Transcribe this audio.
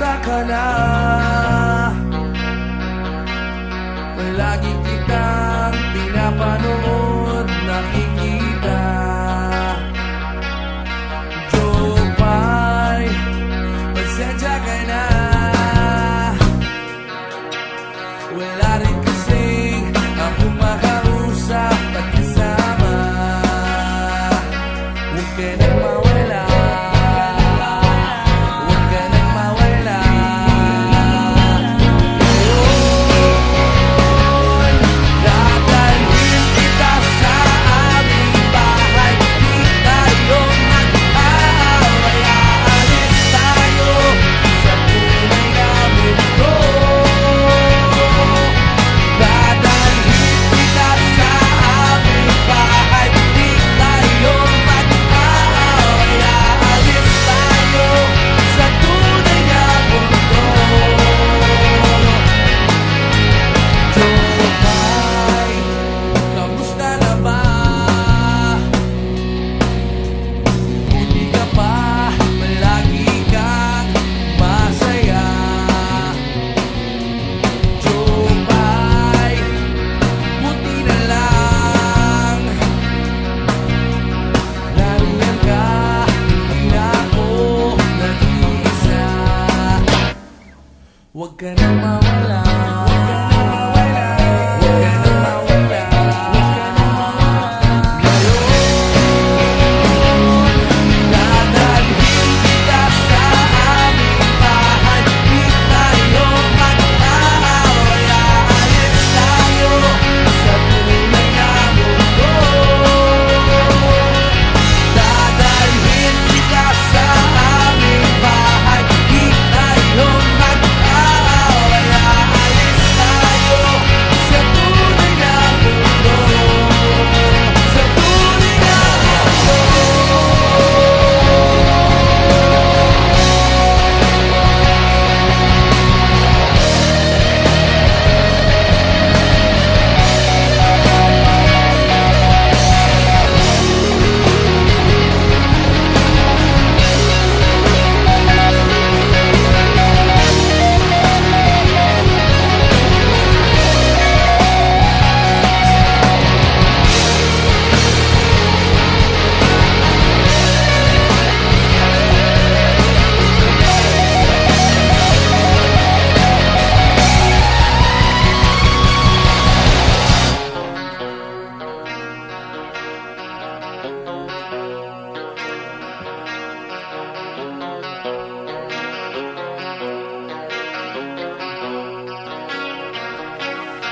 na? Palagi kitang pinapanood alone.